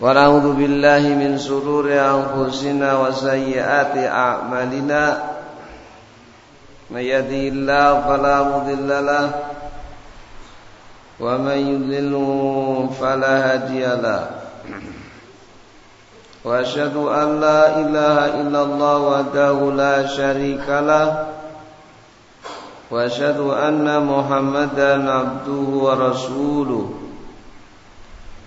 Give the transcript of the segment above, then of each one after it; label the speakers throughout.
Speaker 1: ونعوذ بالله من شرور أنفسنا وسيئات أعمالنا. من يهده الله فلا مضل له ومن يضلل فلا هادي له. وأشهد أن لا إله إلا الله وحده لا شريك له وأشهد أن محمدا عبده ورسوله.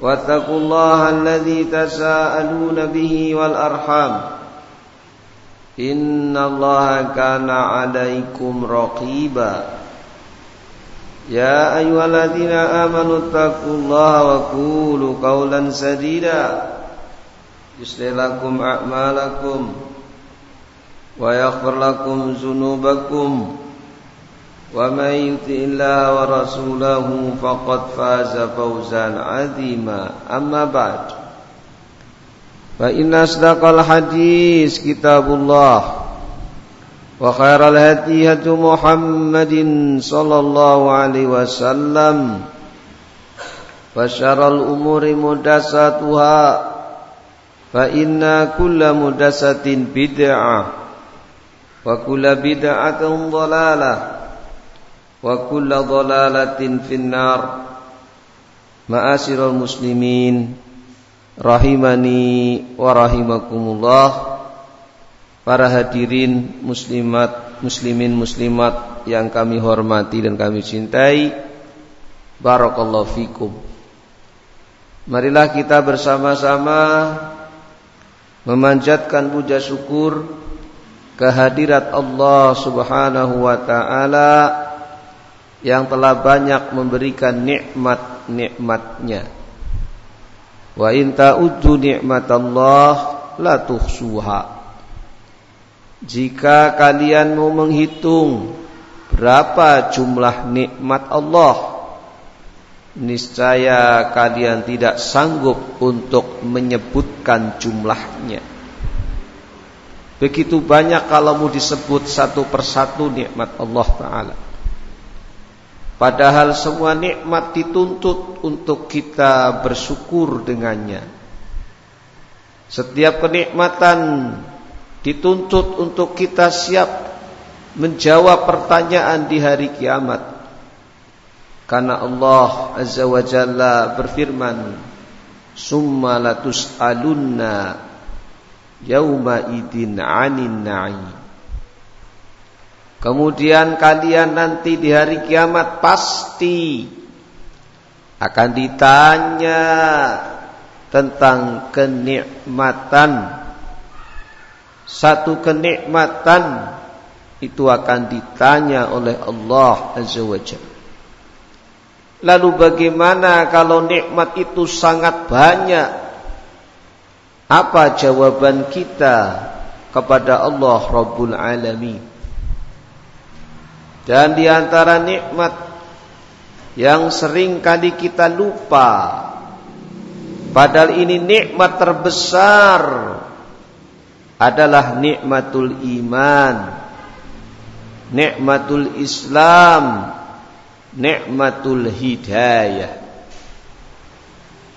Speaker 1: واتقوا الله الذي تساءلون به والأرحام. إن الله كان عليكم رقيبا. يا أيها الذين آمنوا اتقوا الله وقولوا قولا سديدا. يصلح لكم أعمالكم ويغفر لكم ذنوبكم. ومن يطع الله ورسوله فقد فاز فوزا عظيما أما بعد فإن أصدق الحديث كتاب الله وخير الهدي هدي محمد صلى الله عليه وسلم وشر الأمور محدثاتها فإن كل محدثة بدعة وكل بدعة ضلالة wa kulla dhalalatin finnar. Ma'asyiral muslimin rahimani wa rahimakumullah. Para hadirin muslimat muslimin muslimat yang kami hormati dan kami cintai. Barakallahu fikum. Marilah kita bersama-sama memanjatkan puja syukur kehadirat Allah Subhanahu wa taala yang telah banyak memberikan nikmat-nikmatnya. Wa in ta'uddu nikmatallah la tuhsuha. Jika kalian mau menghitung berapa jumlah nikmat Allah, niscaya kalian tidak sanggup untuk menyebutkan jumlahnya. Begitu banyak kalau mau disebut satu persatu nikmat Allah Ta'ala. Padahal semua nikmat dituntut untuk kita bersyukur dengannya. Setiap kenikmatan dituntut untuk kita siap menjawab pertanyaan di hari kiamat. Karena Allah Azza wa Jalla berfirman, "Summa latus'alunna yauma idin 'anin na'im." Kemudian kalian nanti di hari kiamat pasti akan ditanya tentang kenikmatan. Satu kenikmatan itu akan ditanya oleh Allah Azza wa Lalu bagaimana kalau nikmat itu sangat banyak? Apa jawaban kita kepada Allah Rabbul Alamin? Dan di antara nikmat yang sering kali kita lupa Padahal ini nikmat terbesar adalah nikmatul iman Nikmatul Islam Nikmatul hidayah.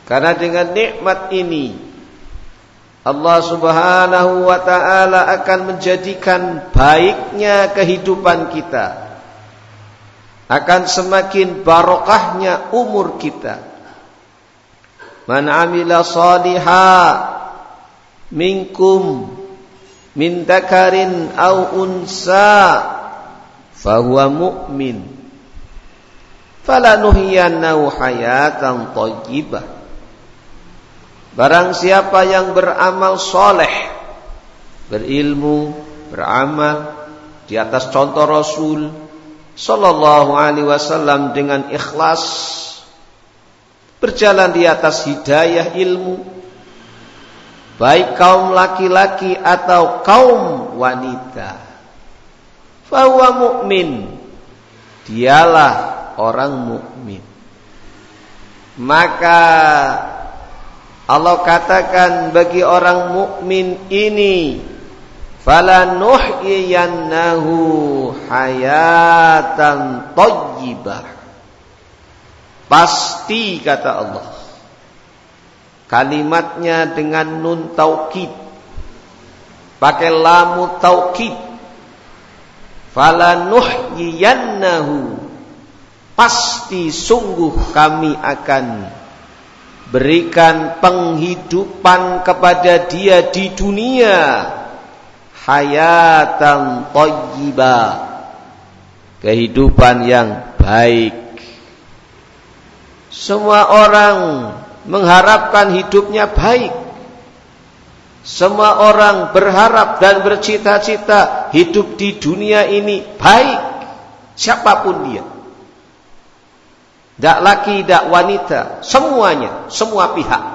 Speaker 1: Karena dengan nikmat ini Allah subhanahu wa ta'ala akan menjadikan baiknya kehidupan kita akan semakin barokahnya umur kita. Man amila saliha minkum min dakarin au unsa fahuwa mu'min falanuhiyannahu hayatan thayyibah Barang siapa yang beramal soleh Berilmu Beramal Di atas contoh Rasul Sallallahu alaihi wasallam dengan ikhlas berjalan di atas hidayah ilmu. Baik kaum laki-laki atau kaum wanita. Bahwa mukmin dialah orang mukmin. Maka Allah katakan bagi orang mukmin ini falanuhyiyannahu hayatan thayyibah pasti kata Allah kalimatnya dengan nun taukid. Pakai lamu taukid. Falanuhyiyannahu pasti sungguh kami akan berikan penghidupan kepada dia di dunia hayatan thayyibah kehidupan yang baik. Semua orang mengharapkan hidupnya baik. Semua orang berharap dan bercita-cita hidup di dunia ini baik. Siapa pun dia. Tidak laki, tidak wanita, semuanya, semua pihak.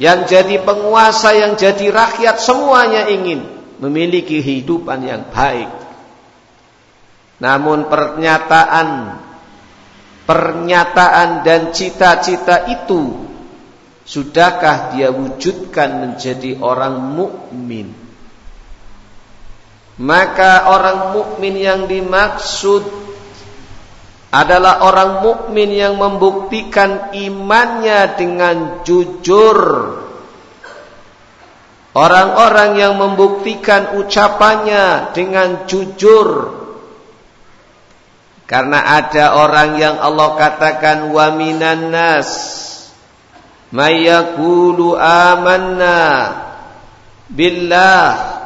Speaker 1: Yang jadi penguasa, yang jadi rakyat, semuanya ingin memiliki kehidupan yang baik. Namun pernyataan pernyataan dan cita-cita itu sudahkah dia wujudkan menjadi orang mukmin? Maka orang mukmin yang dimaksud adalah orang mukmin yang membuktikan imannya dengan jujur. Orang-orang yang membuktikan ucapannya dengan jujur. Karena ada orang yang Allah katakan wa minan nas mayaqulu amanna billah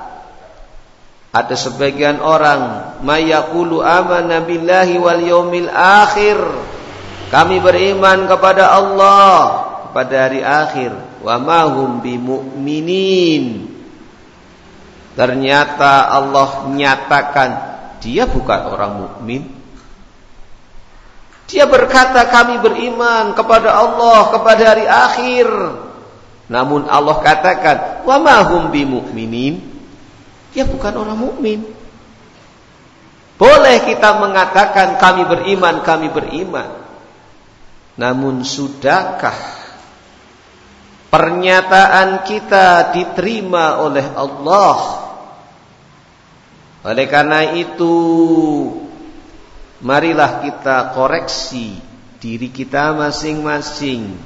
Speaker 1: ada sebagian orang mayaqulu amanna billahi wal yaumil akhir. Kami beriman kepada Allah pada hari akhir. Wa ma hum bimumin. Ternyata Allah nyatakan dia bukan orang mukmin. Dia berkata kami beriman kepada Allah kepada hari akhir. Namun Allah katakan wa ma hum bimumin dia bukan orang mukmin. Boleh kita mengatakan kami beriman, kami beriman. Namun sudahkah pernyataan kita diterima oleh Allah? Oleh karena itu, marilah kita koreksi diri kita masing-masing.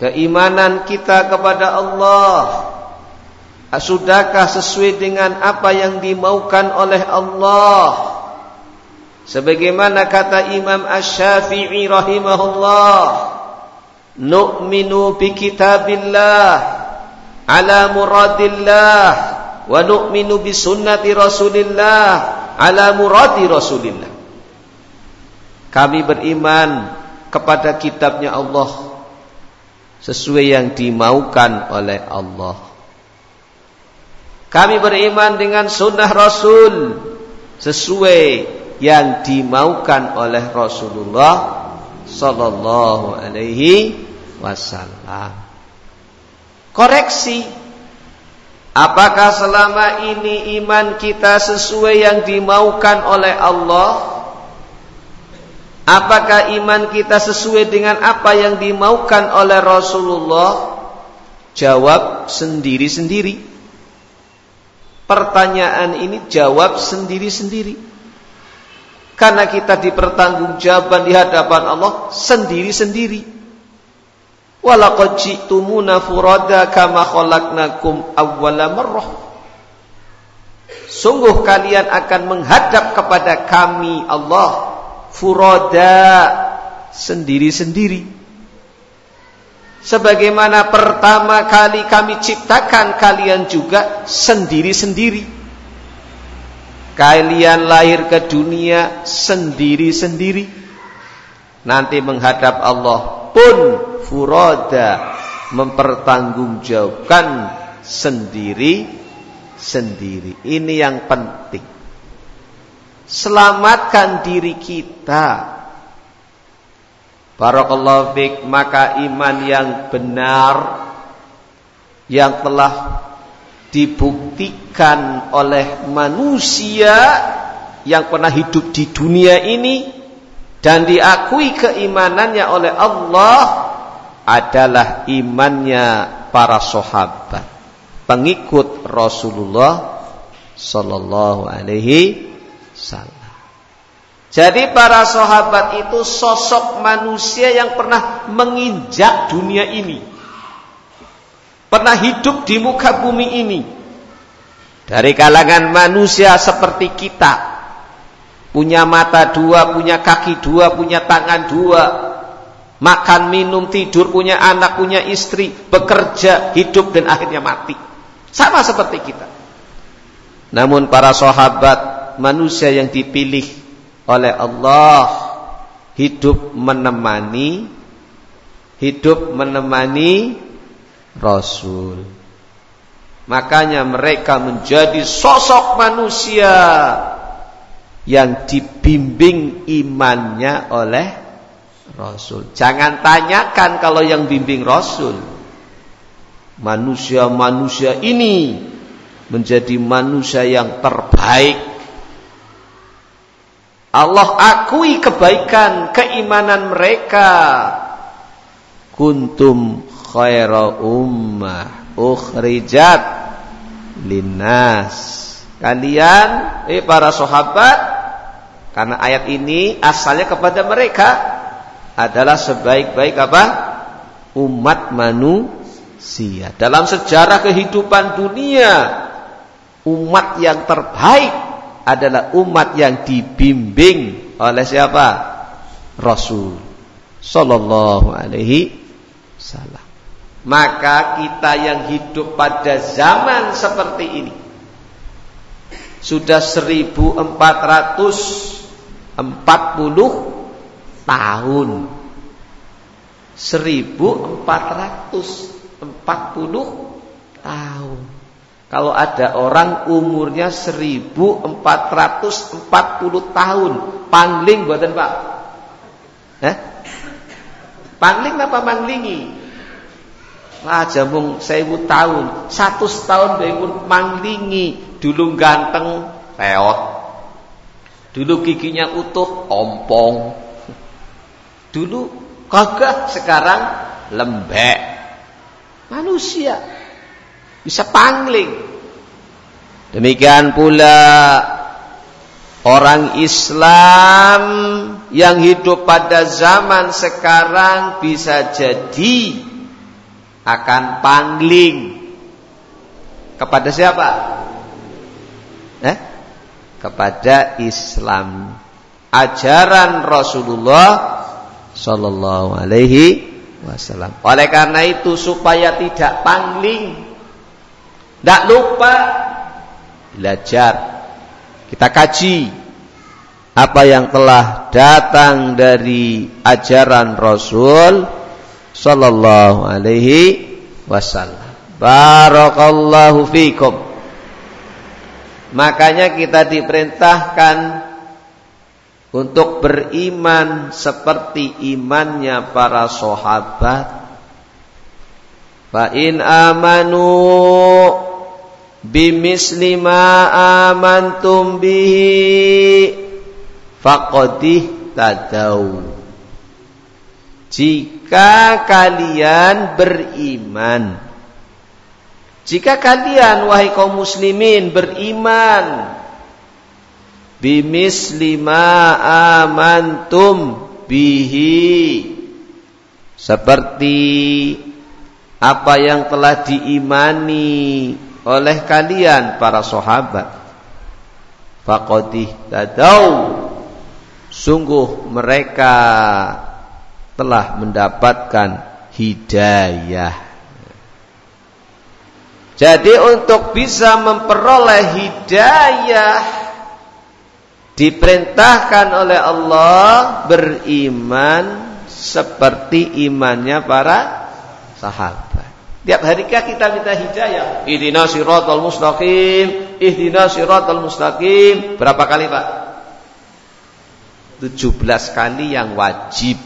Speaker 1: Keimanan kita kepada Allah Sudahkah sesuai dengan apa yang dimaukan oleh Allah? Sebagaimana kata Imam Ash-Syafi'i rahimahullah, "Nu'minu bi kitabillah ala muradillah wa nu'minu bi sunnati Rasulillah ala muradi Rasulillah." Kami beriman kepada kitabnya Allah sesuai yang dimaukan oleh Allah. Kami beriman dengan sunnah Rasul sesuai yang dimaukan oleh Rasulullah Sallallahu Alaihi Wasallam. Koreksi, apakah selama ini iman kita sesuai yang dimaukan oleh Allah? Apakah iman kita sesuai dengan apa yang dimaukan oleh Rasulullah? Jawab sendiri-sendiri. Pertanyaan ini jawab sendiri-sendiri. Karena kita dipertanggungjawabkan di hadapan Allah sendiri-sendiri. Walaqad furada kama khalaqnakum awwala. Sungguh kalian akan menghadap kepada kami Allah furada sendiri-sendiri sebagaimana pertama kali kami ciptakan kalian juga sendiri-sendiri. Kalian lahir ke dunia sendiri-sendiri. Nanti menghadap Allah pun furoda mempertanggungjawabkan sendiri-sendiri. Ini yang penting. Selamatkan diri kita Barakallahu fik maka iman yang benar yang telah dibuktikan oleh manusia yang pernah hidup di dunia ini dan diakui keimanannya oleh Allah adalah imannya para sahabat pengikut Rasulullah sallallahu alaihi wasallam. Jadi para sahabat itu sosok manusia yang pernah menginjak dunia ini. Pernah hidup di muka bumi ini. Dari kalangan manusia seperti kita. Punya mata dua, punya kaki dua, punya tangan dua. Makan, minum, tidur, punya anak, punya istri. Bekerja, hidup dan akhirnya mati. Sama seperti kita. Namun para sahabat manusia yang dipilih oleh Allah hidup menemani hidup menemani Rasul. Makanya mereka menjadi sosok manusia yang dibimbing imannya oleh Rasul. Jangan tanyakan kalau yang bimbing Rasul. Manusia-manusia ini menjadi manusia yang terbaik Allah akui kebaikan keimanan mereka. Kuntum khaira ummah ukhrijat linnas. Kalian eh para sahabat karena ayat ini asalnya kepada mereka adalah sebaik-baik apa? umat manusia. Dalam sejarah kehidupan dunia umat yang terbaik adalah umat yang dibimbing oleh siapa? Rasul sallallahu alaihi wasallam. Maka kita yang hidup pada zaman seperti ini sudah 1440 tahun. 1440 tahun. Kalau ada orang umurnya 1440 tahun, pangling buatan Pak. Eh? Pangling apa manglingi? Wah, jamung sewu tahun, satu tahun pun manglingi. Dulu ganteng, peot. Dulu giginya utuh, ompong. Dulu kagak, sekarang lembek. Manusia bisa pangling. Demikian pula orang Islam yang hidup pada zaman sekarang bisa jadi akan pangling kepada siapa? Eh? Kepada Islam. Ajaran Rasulullah sallallahu alaihi wasallam. Oleh karena itu supaya tidak pangling tidak lupa belajar. Kita kaji apa yang telah datang dari ajaran Rasul sallallahu alaihi wasallam. Barakallahu fikum. Makanya kita diperintahkan untuk beriman seperti imannya para sahabat. Fa in amanu bimisli ma amantum bihi faqadih tadau. Jika kalian beriman jika kalian wahai kaum muslimin beriman bimisli ma amantum bihi seperti apa yang telah diimani oleh kalian para sahabat? Faqadih tadau sungguh mereka telah mendapatkan hidayah. Jadi untuk bisa memperoleh hidayah diperintahkan oleh Allah beriman seperti imannya para sahabat Tiap harikah kita minta hidayah. Ihdina siratal mustaqim, ihdina siratal mustaqim. Berapa kali, Pak? 17 kali yang wajib.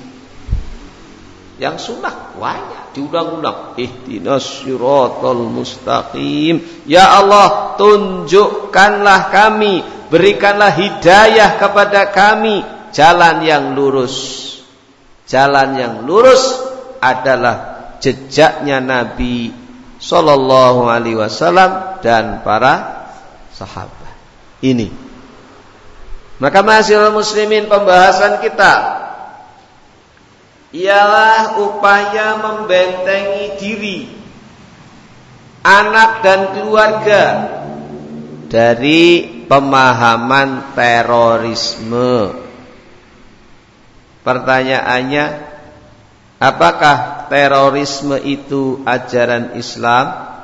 Speaker 1: Yang sunnah banyak. diulang-ulang. Ihdinas siratal mustaqim. Ya Allah, tunjukkanlah kami, berikanlah hidayah kepada kami jalan yang lurus. Jalan yang lurus adalah jejaknya Nabi sallallahu alaihi wasallam dan para sahabat. Ini. Maka masih muslimin pembahasan kita ialah upaya membentengi diri anak dan keluarga dari pemahaman terorisme. Pertanyaannya, apakah terorisme itu ajaran Islam?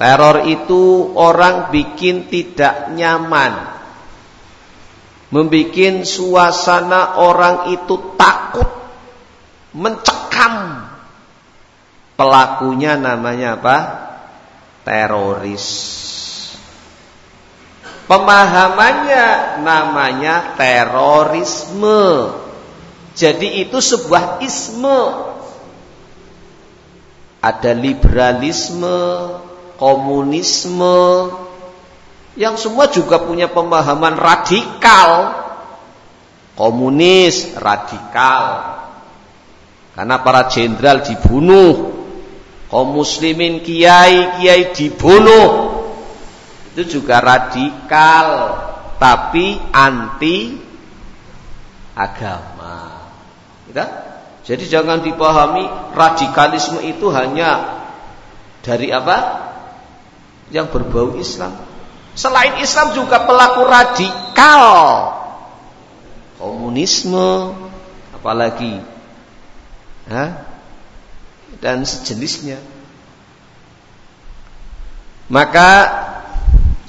Speaker 1: Teror itu orang bikin tidak nyaman membuat suasana orang itu takut, mencekam. Pelakunya namanya apa? Teroris. Pemahamannya namanya terorisme. Jadi itu sebuah isme. Ada liberalisme, komunisme, yang semua juga punya pemahaman radikal. Komunis radikal. Karena para jenderal dibunuh. Kaum muslimin kiai-kiai dibunuh. Itu juga radikal, tapi anti agama. Ya? Jadi jangan dipahami radikalisme itu hanya dari apa? Yang berbau Islam. Selain Islam juga pelaku radikal. Komunisme, apalagi. Dan sejenisnya. Maka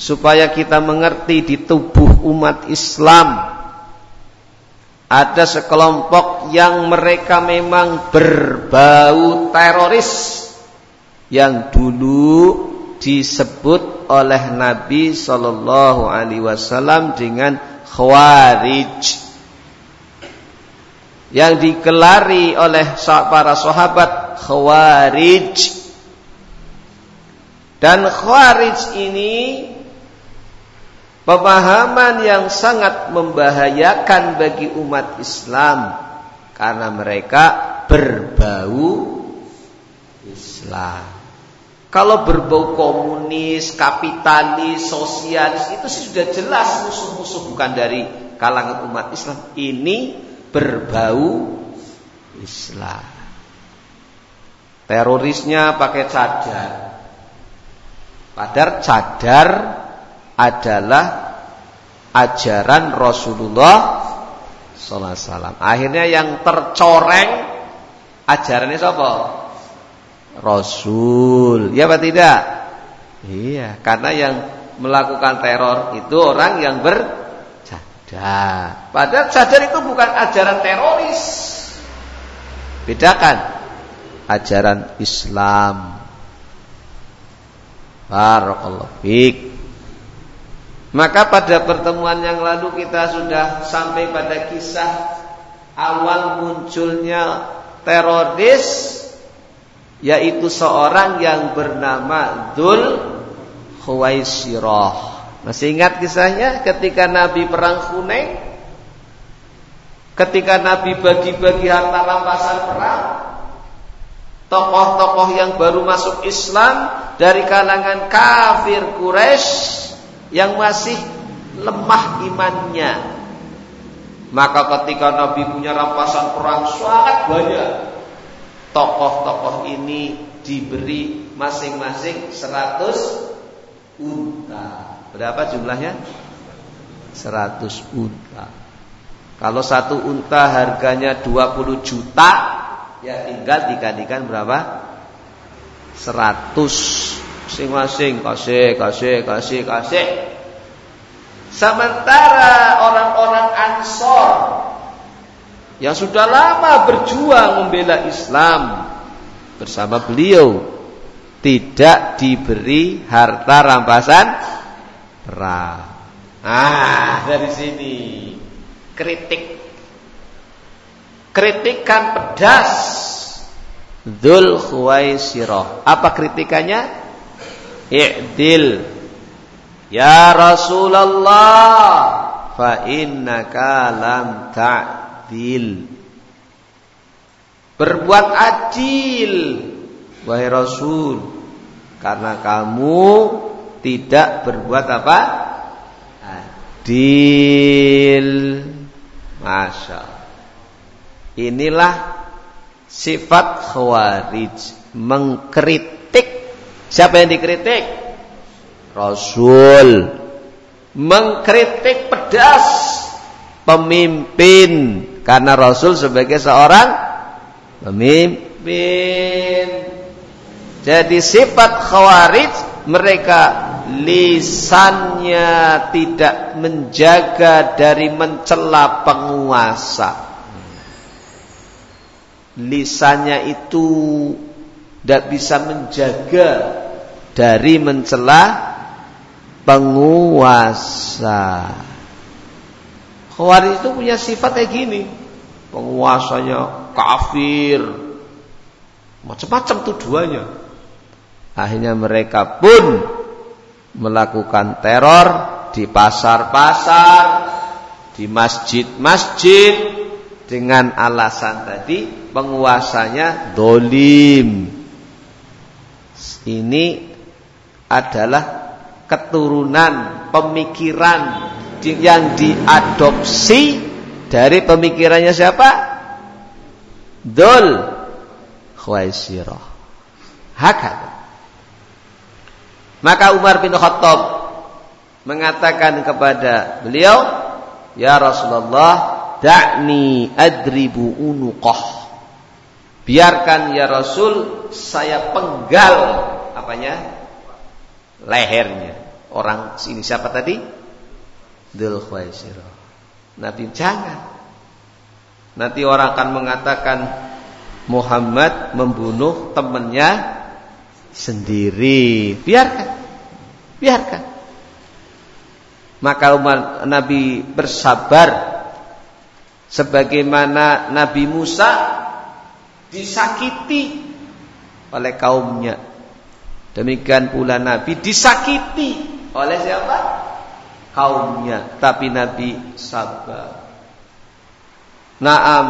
Speaker 1: supaya kita mengerti di tubuh umat Islam ada sekelompok yang mereka memang berbau teroris yang dulu disebut oleh Nabi Shallallahu Alaihi Wasallam dengan khawarij yang dikelari oleh para sahabat khawarij. Dan khawarij ini pemahaman yang sangat membahayakan bagi umat Islam karena mereka berbau Islam. Kalau berbau komunis, kapitalis, sosialis itu sudah jelas musuh-musuh bukan dari kalangan umat Islam. Ini berbau Islam. Terorisnya pakai cadar. Padahal cadar adalah ajaran Rasulullah sallallahu alaihi wasallam. Akhirnya yang tercoreng ajarannya siapa? Rasul. Ya apa tidak? Iya, karena yang melakukan teror itu orang yang bercadar. Padahal cadar itu bukan ajaran teroris. Bedakan ajaran Islam. Barakallahu fiik. Maka pada pertemuan yang lalu kita sudah sampai pada kisah awal munculnya teroris yaitu seorang yang bernama Dul Khuwaisirah. Masih ingat kisahnya ketika Nabi perang Hunain? Ketika Nabi bagi-bagi harta rampasan perang, tokoh-tokoh yang baru masuk Islam dari kalangan kafir Quraisy yang masih lemah imannya. Maka ketika Nabi punya rampasan perang sangat banyak, tokoh-tokoh ini diberi masing-masing 100 unta. Berapa jumlahnya? 100 unta. Kalau satu unta harganya 20 juta, ya tinggal dikalikan berapa? 100 masing-masing kasih kasih kasih kasih. Sementara orang-orang Ansor yang sudah lama berjuang membela Islam bersama beliau tidak diberi harta rampasan perang. Ah, dari sini kritik. Kritikan pedas Dzul Khuwaisirah. Apa kritikannya? I'dil. Ya Rasulullah, fa innaka lam ta'dil. Berbuat adil wahai Rasul karena kamu tidak berbuat apa? Adil. Masya Inilah sifat khawarij mengkritik siapa yang dikritik? Rasul. Mengkritik pedas pemimpin. Karena Rasul sebagai seorang pemimpin. Jadi sifat khawarij mereka lisannya tidak menjaga dari mencela penguasa. Lisannya itu tidak bisa menjaga dari mencela penguasa. Khawarij itu punya sifat kayak gini. Penguasanya kafir. Macam-macam tuduhannya. Akhirnya mereka pun melakukan teror di pasar-pasar, di masjid-masjid dengan alasan tadi penguasanya dolim. Ini adalah keturunan pemikiran yang diadopsi dari pemikirannya siapa? Dol Khuwaisirah. Hakat. Maka Umar bin Khattab mengatakan kepada beliau, "Ya Rasulullah, da'ni adribu unuqah biarkan ya Rasul saya penggal apanya lehernya. Orang sini siapa tadi? Dul Khuwaisirah Nabi jangan. Nanti orang akan mengatakan Muhammad membunuh temannya sendiri. Biarkan. Biarkan. Maka umat Nabi bersabar sebagaimana Nabi Musa disakiti oleh kaumnya. Demikian pula Nabi disakiti oleh siapa? Kaumnya. Tapi Nabi sabar. Naam.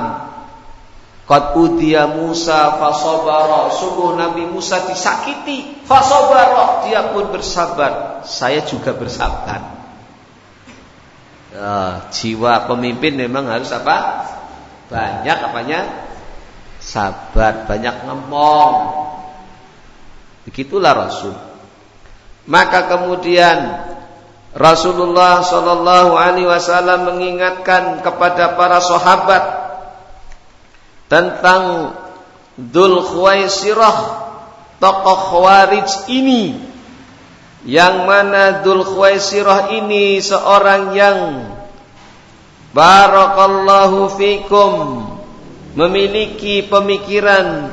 Speaker 1: Qad udia Musa fasobara. Sungguh Nabi Musa disakiti. Fasobara. Dia pun bersabar. Saya juga bersabar. Uh, jiwa pemimpin memang harus apa? Banyak apanya? Sabar, banyak ngomong. Begitulah Rasul. Maka kemudian Rasulullah Shallallahu Alaihi Wasallam mengingatkan kepada para sahabat tentang Dul Khuwaisirah tokoh Khawarij ini yang mana Dul Khuwaisirah ini seorang yang Barakallahu fikum memiliki pemikiran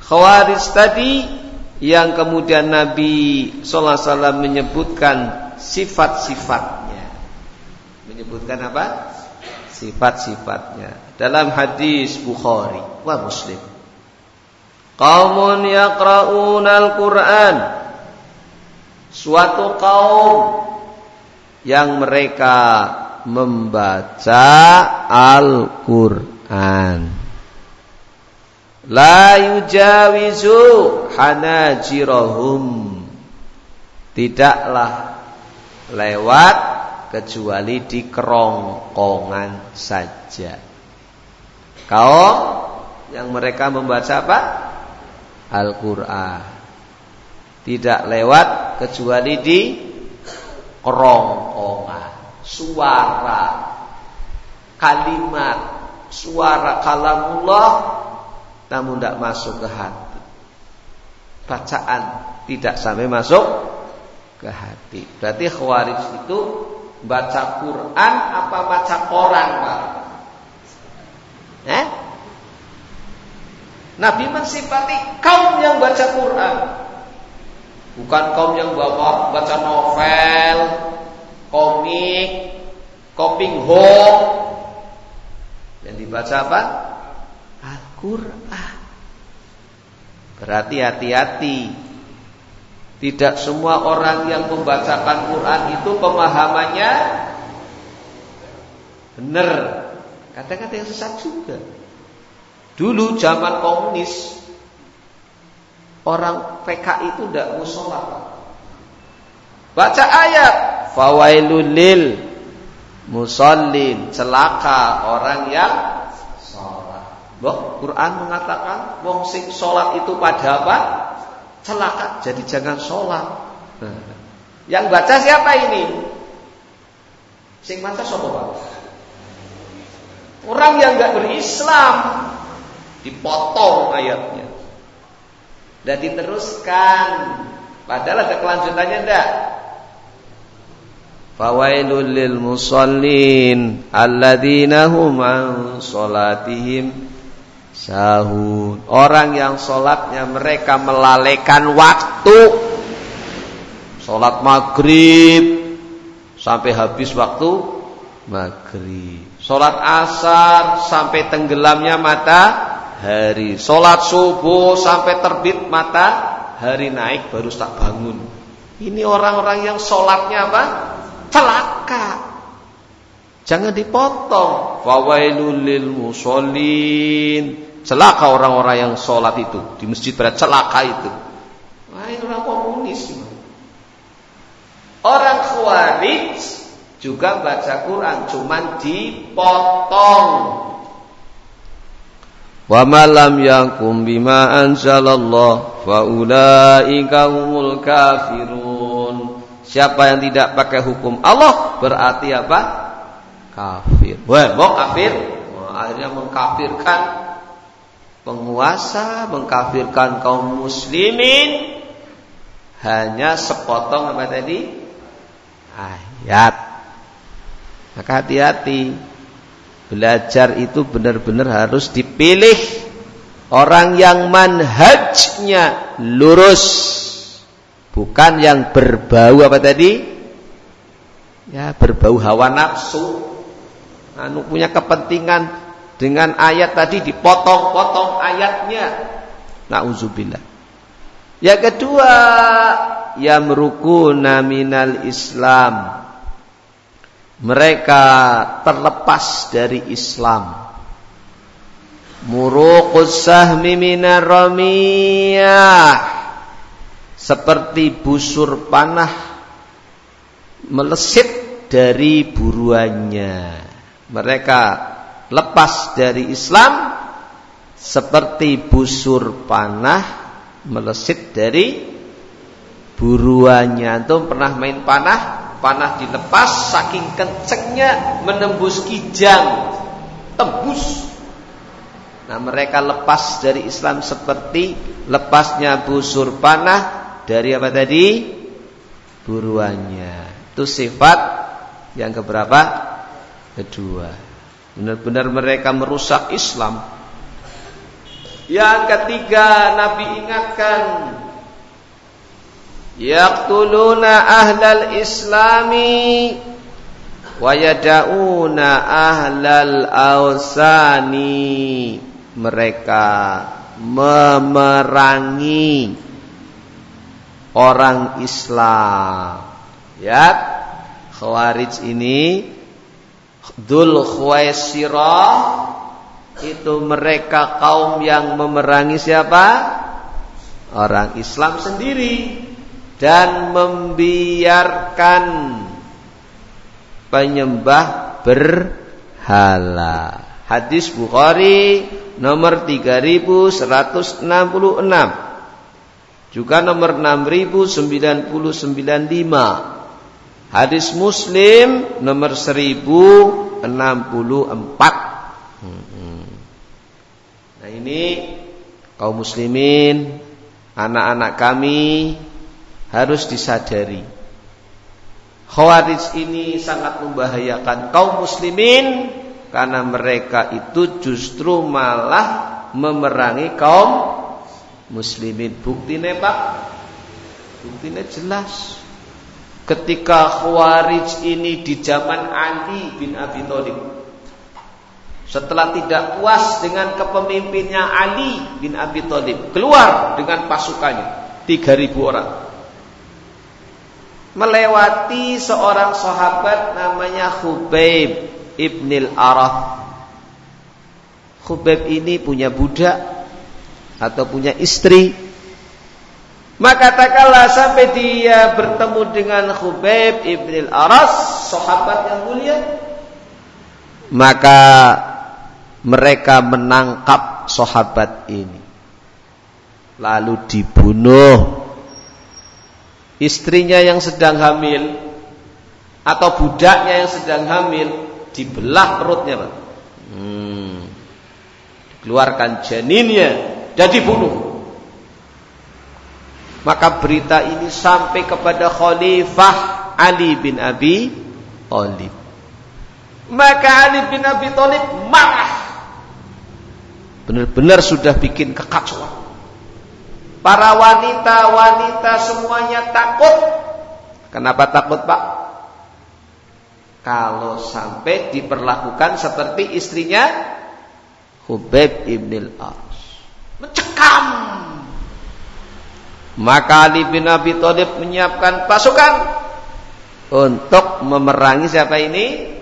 Speaker 1: Khawarij tadi yang kemudian Nabi sallallahu alaihi wasallam menyebutkan sifat-sifatnya. Menyebutkan apa? Sifat-sifatnya dalam hadis Bukhari wa Muslim. Qaumun yaqra'unal Qur'an suatu kaum yang mereka membaca Al-Quran la yujawizu hanajirahum. Tidaklah lewat kecuali di kerongkongan saja. Kaum yang mereka membaca apa? Al-Quran. Tidak lewat kecuali di kerongkongan. Suara. Kalimat. Suara kalamullah namun tidak masuk ke hati bacaan tidak sampai masuk ke hati berarti khawarij itu baca Quran apa baca koran Pak eh? Nabi mensifati kaum yang baca Quran Bukan kaum yang bawa baca novel, komik, koping ho. Yang dibaca apa? Al-Qur'an. Berarti hati-hati. Tidak semua orang yang membacakan Quran itu pemahamannya benar. Kata-kata yang sesat juga. Dulu zaman komunis orang PKI itu tidak mau sholat. Baca ayat fawailul lil musallin celaka orang yang Boh, Quran mengatakan wong sing sholat itu pada apa? celaka, jadi jangan sholat. Yang baca siapa ini? Sing baca siapa Pak? Orang yang nggak berislam dipotong ayatnya. Dan diteruskan. Padahal ada kelanjutannya enggak? Fawailul lil musallin alladzina hum an salatihim sahun. Orang yang sholatnya mereka melalaikan waktu. Sholat maghrib sampai habis waktu maghrib. Sholat asar sampai tenggelamnya matahari. Sholat subuh sampai terbit matahari naik baru tak bangun. Ini orang-orang yang sholatnya apa? Celaka. Jangan dipotong. Fawailul lil musallin Celaka orang-orang yang sholat itu di masjid pada celaka itu. Wah orang komunis. Orang khawarij juga baca Quran cuman dipotong. Wa malam yakum bima anzalallah fa ulaika humul kafirun. Siapa yang tidak pakai hukum Allah berarti apa? Kafir. Wah, mau kafir? Wah, akhirnya mengkafirkan penguasa mengkafirkan kaum muslimin hanya sepotong apa tadi? Ayat. Maka hati-hati. Belajar itu benar-benar harus dipilih orang yang manhajnya lurus bukan yang berbau apa tadi? Ya berbau hawa nafsu. Anu punya kepentingan dengan ayat tadi dipotong-potong ayatnya. Nauzubillah. Yang kedua, yamrukuna minal Islam. Mereka terlepas dari Islam. Muruqus sahmi minar ramiyah. Seperti busur panah melesit dari buruannya. Mereka lepas dari Islam seperti busur panah melesit dari buruannya. Antum pernah main panah? Panah dilepas saking kencengnya menembus kijang, tembus. Nah, mereka lepas dari Islam seperti lepasnya busur panah dari apa tadi? Buruannya. Itu sifat yang keberapa? Kedua. Benar-benar mereka merusak Islam. Yang ketiga Nabi ingatkan Yaqtuluna ahlal islami wa yada'una ahlal awsani mereka memerangi orang Islam ya Khawarij ini Dul Khuwaisirah itu mereka kaum yang memerangi siapa? Orang Islam sendiri dan membiarkan penyembah berhala. Hadis Bukhari nomor 3166. Juga nomor 6099 Hadis Muslim nomor 1064. Nah ini kaum muslimin, anak-anak kami harus disadari. Khawarij ini sangat membahayakan kaum muslimin karena mereka itu justru malah memerangi kaum muslimin. Buktinya Pak? Buktinya jelas. Ketika Khawarij ini di zaman Ali bin Abi Thalib. Setelah tidak puas dengan kepemimpinnya Ali bin Abi Thalib keluar dengan pasukannya 3000 orang. Melewati seorang sahabat namanya Khubaib ibnil Araf Khubaib ini punya budak atau punya istri maka tak sampai dia bertemu dengan Khubaib ibnil Aras sahabat yang mulia maka mereka menangkap sahabat ini lalu dibunuh istrinya yang sedang hamil atau budaknya yang sedang hamil dibelah perutnya Pak. Hmm. Keluarkan janinnya dan dibunuh. Maka berita ini sampai kepada Khalifah Ali bin Abi Thalib. Maka Ali bin Abi Thalib marah Benar-benar sudah bikin kekacauan. Para wanita-wanita semuanya takut. Kenapa takut Pak? Kalau sampai diperlakukan seperti istrinya Hubaib ibn al-As. Mencekam. Maka Ali bin Abi Thalib menyiapkan pasukan untuk memerangi siapa ini?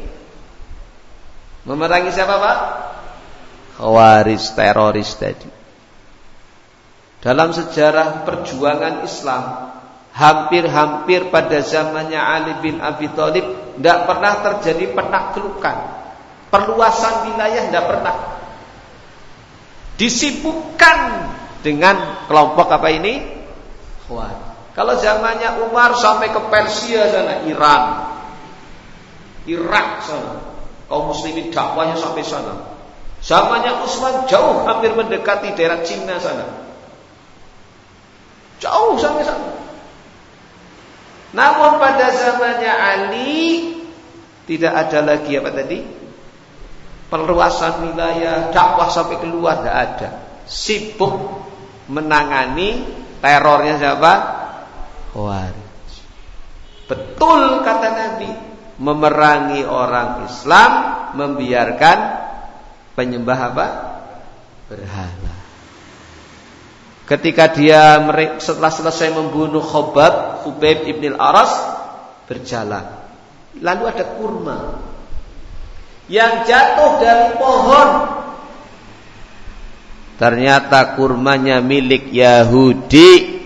Speaker 1: Memerangi siapa Pak? khawarij teroris tadi. Dalam sejarah perjuangan Islam, hampir-hampir pada zamannya Ali bin Abi Thalib tidak pernah terjadi penaklukan, perluasan wilayah tidak pernah. Disibukkan dengan kelompok apa ini? Kalau zamannya Umar sampai ke Persia sana, Iran, Irak sana, kaum muslimin dakwahnya sampai sana. Zamannya Utsman jauh hampir mendekati daerah Cina sana. Jauh sampai sana. Namun pada zamannya Ali tidak ada lagi apa tadi? Perluasan wilayah dakwah sampai keluar tidak ada. Sibuk menangani terornya siapa? Khawarij. Betul kata Nabi, memerangi orang Islam, membiarkan penyembah apa? Berhala. Ketika dia setelah selesai membunuh Khobab, Khubaib ibn al-Aras berjalan. Lalu ada kurma yang jatuh dari pohon. Ternyata kurmanya milik Yahudi.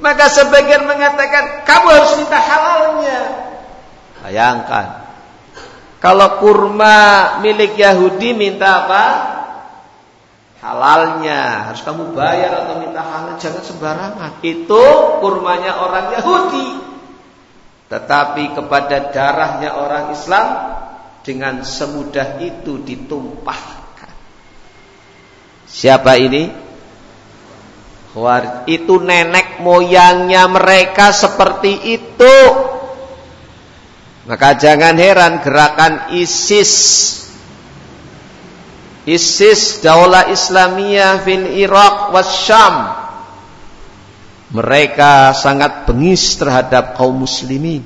Speaker 1: Maka sebagian mengatakan kamu harus minta halalnya. Bayangkan kalau kurma milik Yahudi minta apa? Halalnya. Harus kamu bayar atau minta halal. Jangan sembarangan. Itu kurmanya orang Yahudi. Tetapi kepada darahnya orang Islam dengan semudah itu ditumpahkan. Siapa ini? Itu nenek moyangnya mereka seperti itu. Maka jangan heran gerakan ISIS. ISIS Daulah Islamiyah fil Irak was Syam mereka sangat bengis terhadap kaum muslimin.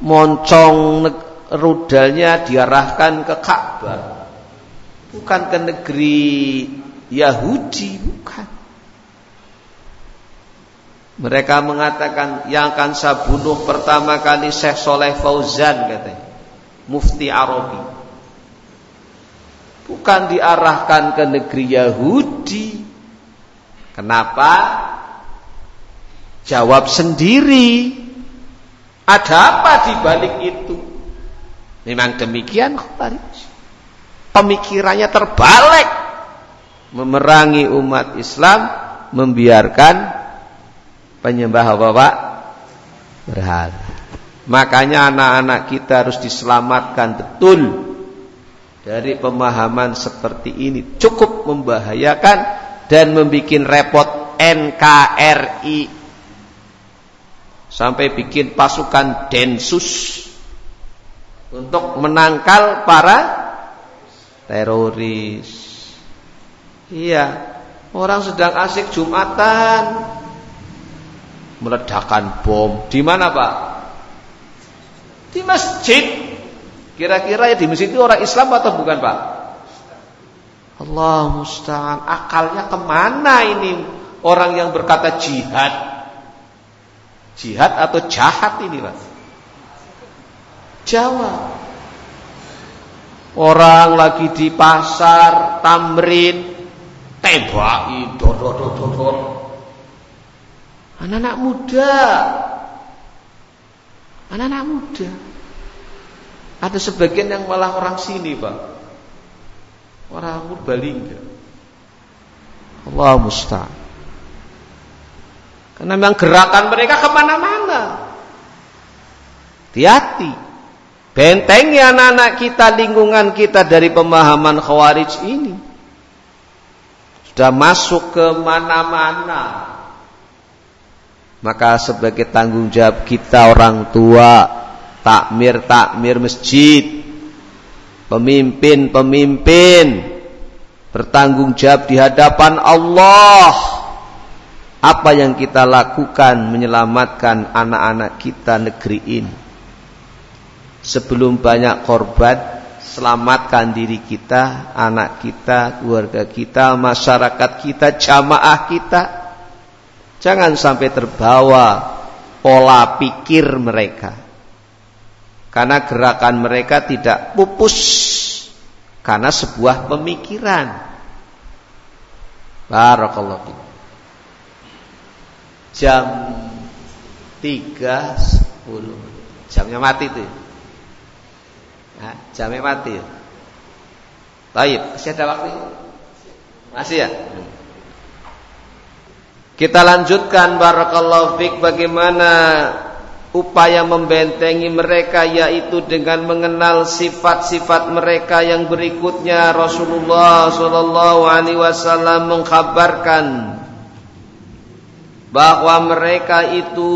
Speaker 1: Moncong rudalnya diarahkan ke Ka'bah bukan ke negeri Yahudi bukan mereka mengatakan yang akan saya bunuh pertama kali Syekh Soleh Fauzan katanya. Mufti Arabi. Bukan diarahkan ke negeri Yahudi. Kenapa? Jawab sendiri. Ada apa di balik itu? Memang demikian Pemikirannya terbalik. Memerangi umat Islam, membiarkan penyembah Pak? Berhala. Makanya anak-anak kita harus diselamatkan betul dari pemahaman seperti ini. Cukup membahayakan dan membuat repot NKRI sampai bikin pasukan Densus untuk menangkal para teroris. Iya, orang sedang asik Jumatan, meledakkan bom. Di mana Pak? Di masjid. Kira-kira ya di masjid itu orang Islam atau bukan Pak? Allah musta'an. Akalnya ke mana ini orang yang berkata jihad? Jihad atau jahat ini Pak? Jawa. Orang lagi di pasar, tamrin, tembaki, dodol, dodol, Anak-anak muda. Anak-anak muda. Ada sebagian yang malah orang sini, Pak. Orang Purbalingga. Allah musta'an. Karena memang gerakan mereka ke mana-mana. Hati-hati. Bentengi anak-anak kita, lingkungan kita dari pemahaman khawarij ini. Sudah masuk ke mana-mana. Maka sebagai tanggung jawab kita orang tua, takmir-takmir masjid, pemimpin-pemimpin bertanggung jawab di hadapan Allah. Apa yang kita lakukan menyelamatkan anak-anak kita negeri ini. Sebelum banyak korban, selamatkan diri kita, anak kita, keluarga kita, masyarakat kita, jamaah kita. Jangan sampai terbawa pola pikir mereka. Karena gerakan mereka tidak pupus. Karena sebuah pemikiran. Barakallahu Jam 3.10 Jamnya mati itu nah, Jamnya mati Baik, masih ada waktu? Masih ya? Hmm. Kita lanjutkan barakallahu fik bagaimana upaya membentengi mereka yaitu dengan mengenal sifat-sifat mereka yang berikutnya. Rasulullah sallallahu alaihi wasallam mengkabarkan bahwa mereka itu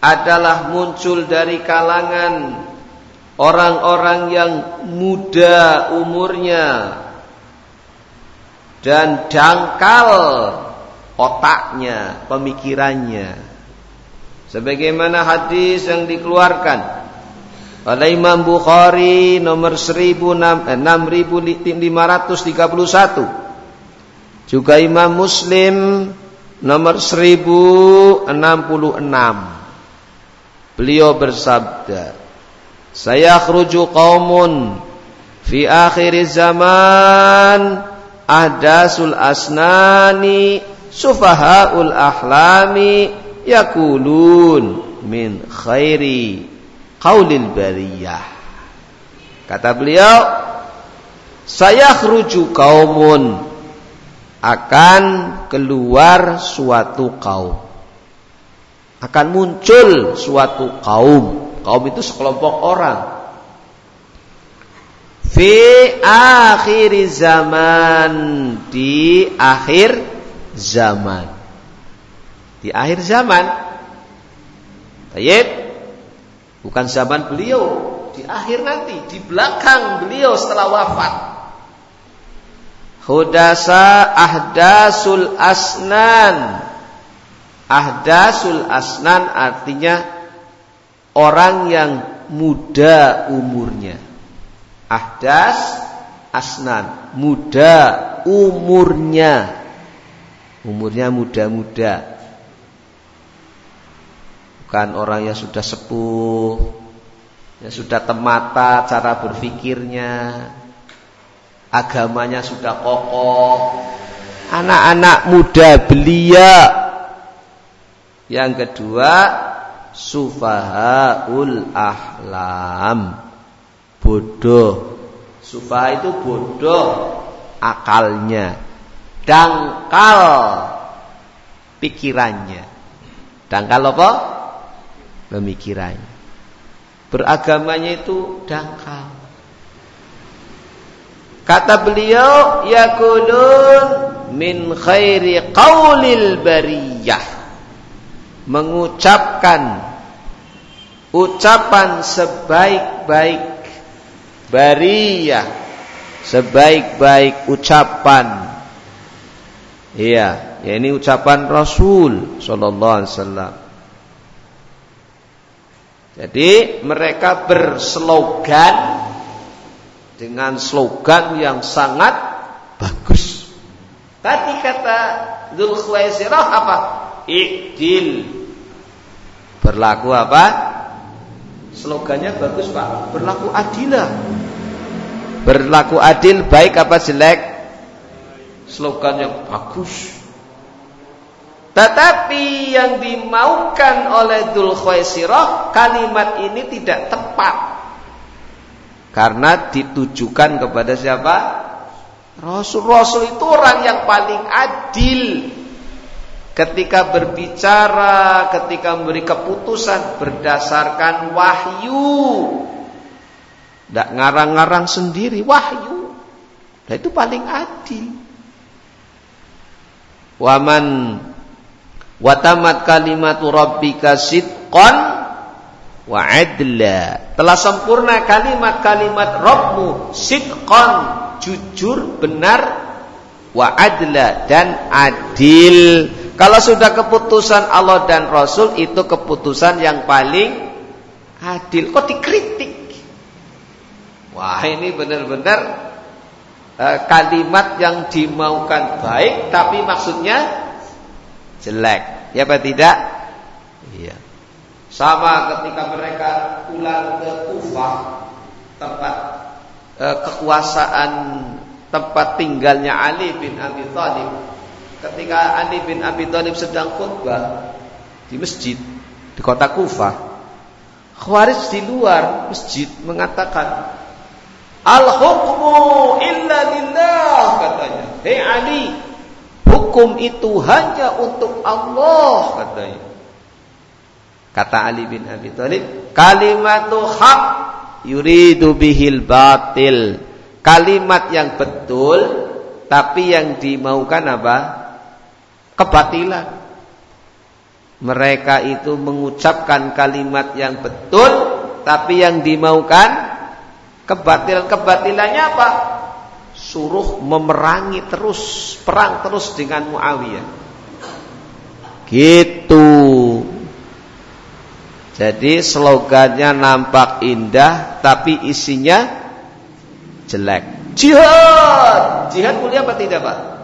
Speaker 1: adalah muncul dari kalangan orang-orang yang muda umurnya dan dangkal otaknya, pemikirannya. Sebagaimana hadis yang dikeluarkan oleh Imam Bukhari nomor 6531 eh, juga Imam Muslim nomor 1066 beliau bersabda saya khruju qaumun fi akhir zaman ahdasul asnani sufahaul ahlami yakulun min khairi qaulil bariyah. Kata beliau saya khruju kaumun akan keluar suatu kaum. Akan muncul suatu kaum kaum itu sekelompok orang fi akhir zaman di akhir zaman. Di akhir zaman. Tayyib. Bukan zaman beliau, di akhir nanti, di belakang beliau setelah wafat. Hudasa ahdasul asnan. Ahdasul asnan artinya orang yang muda umurnya. Ahdas asnan, muda umurnya. Umurnya muda-muda. Bukan orang yang sudah sepuh yang sudah temata cara berpikirnya. Agamanya sudah kokoh. Anak-anak muda belia. Yang kedua sufahaul ahlam bodoh sufaha itu bodoh akalnya dangkal pikirannya. Dangkal apa? Pemikirannya. Beragamanya itu dangkal. Kata beliau, yakulun min khairi qaulil bariyah. Mengucapkan ucapan sebaik-baik bariyah, sebaik-baik ucapan Iya, ya ini ucapan Rasul sallallahu alaihi wasallam. Jadi mereka berslogan dengan slogan yang sangat bagus. Tadi kata Dzul Khuwaisirah apa? Ikdil. Berlaku apa? Slogannya bagus Pak. Berlaku adilah. Berlaku adil baik apa jelek? Slogan yang bagus. Tetapi yang dimaukan oleh Dzul Khuwaisirah kalimat ini tidak tepat. Karena ditujukan kepada siapa? Rasul-rasul itu orang yang paling adil. Ketika berbicara, ketika memberi keputusan berdasarkan wahyu. Tidak ngarang-ngarang sendiri, wahyu. Nah itu paling adil. Waman watamat kalimatu rabbika sidqan wa adla. Telah sempurna kalimat-kalimat Rabbmu sidqan, jujur, benar wa adla dan adil. Kalau sudah keputusan Allah dan Rasul itu keputusan yang paling adil. Kok dikritik? Wah, ini benar-benar uh, kalimat yang dimaukan baik tapi maksudnya jelek. Ya apa tidak? Iya. Sama ketika mereka pulang ke Kufah, tempat e, kekuasaan tempat tinggalnya Ali bin Abi Thalib. Ketika Ali bin Abi Thalib sedang khutbah di masjid di kota Kufah, Khawarij di luar masjid mengatakan, "Al hukmu illa lillah," katanya. "Hei Ali, hukum itu hanya untuk Allah," katanya. Kata Ali bin Abi Thalib, kalimatu hak yuridu bihil batil. Kalimat yang betul tapi yang dimaukan apa? Kebatilan. Mereka itu mengucapkan kalimat yang betul tapi yang dimaukan kebatilan. Kebatilannya apa? Suruh memerangi terus, perang terus dengan Muawiyah. Gitu. Jadi slogannya nampak indah tapi isinya jelek. Jihad. Jihad mulia apa tidak, Pak?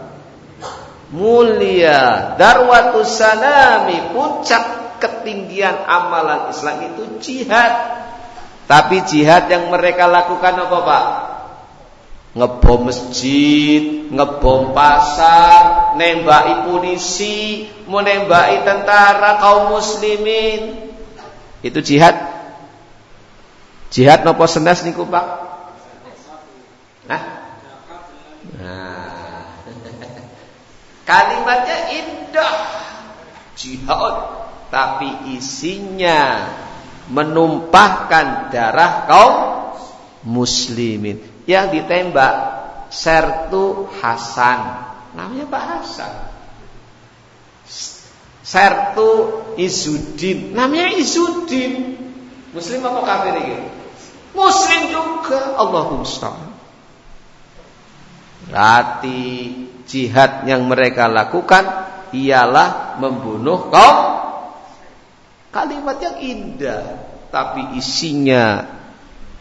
Speaker 1: Mulia. Darwatus salami, puncak ketinggian amalan Islam itu jihad. Tapi jihad yang mereka lakukan apa, Pak? Ngebom masjid, ngebom pasar, nembaki polisi, menembaki tentara kaum muslimin. Itu jihad. Jihad nopo senes niku, Pak? Nah. Kalimatnya indah. Jihad, tapi isinya menumpahkan darah kaum muslimin. Yang ditembak Sertu Hasan. Namanya Pak Hasan. Sertu Izudin. Namanya Izudin. Muslim apa kafir ini? Muslim juga. Allahumma. Berarti jihad yang mereka lakukan ialah membunuh kaum kalimat yang indah tapi isinya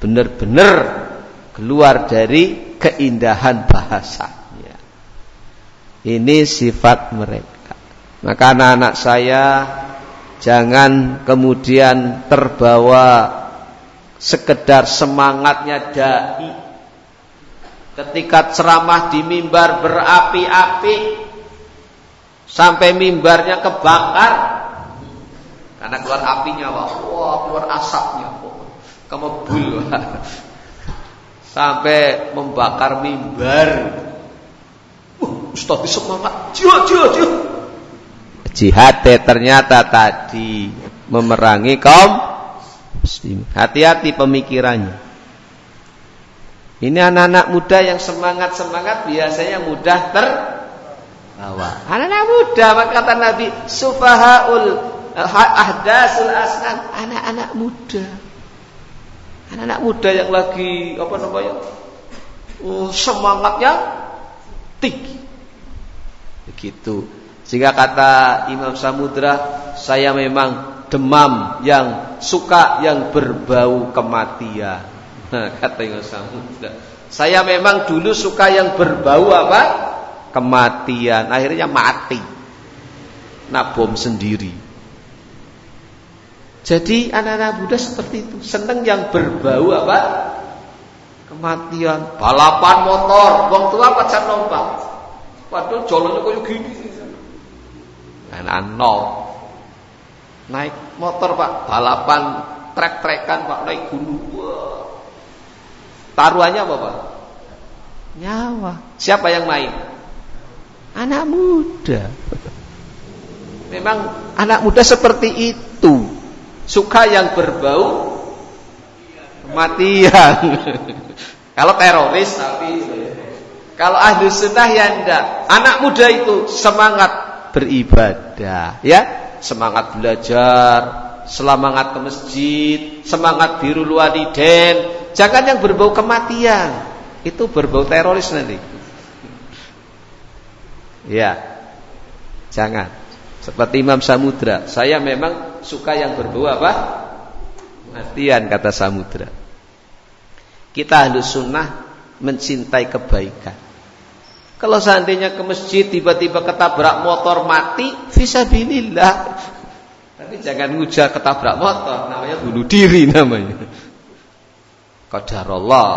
Speaker 1: benar-benar keluar dari keindahan bahasanya. Ini sifat mereka. Maka anak-anak saya jangan kemudian terbawa sekedar semangatnya dai. Ketika ceramah di mimbar berapi-api sampai mimbarnya kebakar karena keluar apinya wah, wah keluar asapnya kamu bul sampai membakar mimbar. Uh, Ustaz semangat, jio jio jio jihad ternyata tadi memerangi kaum. Hati-hati pemikirannya. Ini anak-anak muda yang semangat-semangat biasanya mudah terbawa. Anak-anak muda, maka kata Nabi, sufahaul ahdasul asnan, anak-anak muda. Anak-anak muda yang lagi apa namanya? Uh, semangatnya tinggi. Begitu. Sehingga kata Imam Samudra, saya memang demam yang suka yang berbau kematian. Kata Imam Samudra. Saya memang dulu suka yang berbau apa? Kematian. Akhirnya mati. Nah, bom sendiri. Jadi anak-anak Buddha seperti itu, seneng yang berbau apa? Kematian, balapan motor, wong tua pacar numpak. Waduh, jalannya kayak gini. Anak nol. Naik motor Pak, balapan trek-trekan Pak naik gunung. Wah. Taruhannya apa Pak? Nyawa. Siapa yang main? Anak muda. Memang anak muda seperti itu suka yang berbau kematian. kalau teroris tapi kalau ahli sunnah ya enggak. Anak muda itu semangat beribadah, ya, semangat belajar, semangat ke masjid, semangat biru waliden. Jangan yang berbau kematian. Itu berbau teroris nanti. Ya. Jangan. Seperti Imam Samudra, saya memang suka yang berbau apa? Matian kata samudra. Kita harus sunnah mencintai kebaikan. Kalau seandainya ke masjid tiba-tiba ketabrak motor mati, visabilillah. Tapi jangan ngujar ketabrak motor, namanya bunuh diri namanya. Qadarullah.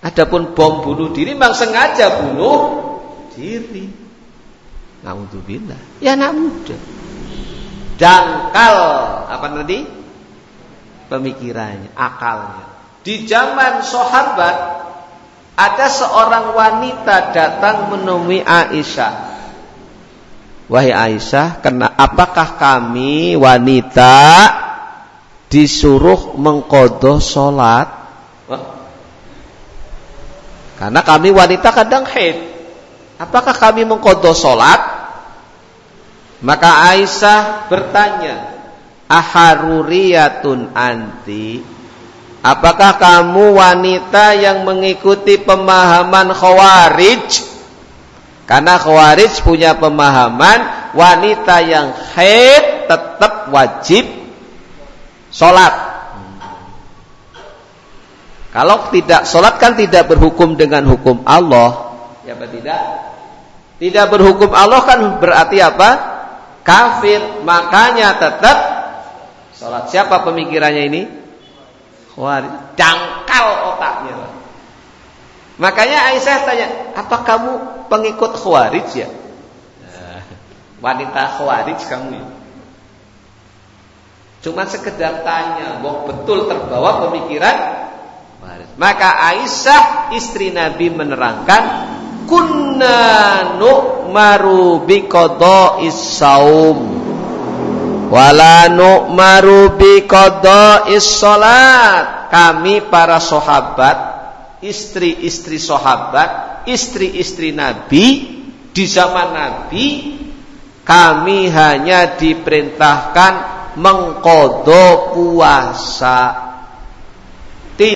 Speaker 1: Adapun bom bunuh diri memang sengaja bunuh diri. Naudzubillah. Ya anak muda dangkal apa tadi pemikirannya akalnya di zaman sahabat ada seorang wanita datang menemui Aisyah Wahai Aisyah, kena apakah kami wanita disuruh mengkodoh sholat? Karena kami wanita kadang haid. Apakah kami mengkodoh sholat? Maka Aisyah bertanya, "Aharuriyatun anti?" Apakah kamu wanita yang mengikuti pemahaman Khawarij? Karena Khawarij punya pemahaman wanita yang haid tetap wajib sholat. Kalau tidak sholat kan tidak berhukum dengan hukum Allah, ya apa tidak? Tidak berhukum Allah kan berarti apa? kafir, makanya tetap sholat. Siapa pemikirannya ini? Khawarij. Dangkal otaknya. Makanya Aisyah tanya, apa kamu pengikut Khawarij ya? Nah, wanita Khawarij kamu ya? Cuma sekedar tanya, bahwa betul terbawa pemikiran Maka Aisyah istri Nabi menerangkan kunna nu'maru biqada'is saum. Wala nu'maru biqada'is salat. Kami para sahabat istri-istri sahabat istri-istri nabi di zaman nabi kami hanya diperintahkan mengkodo puasa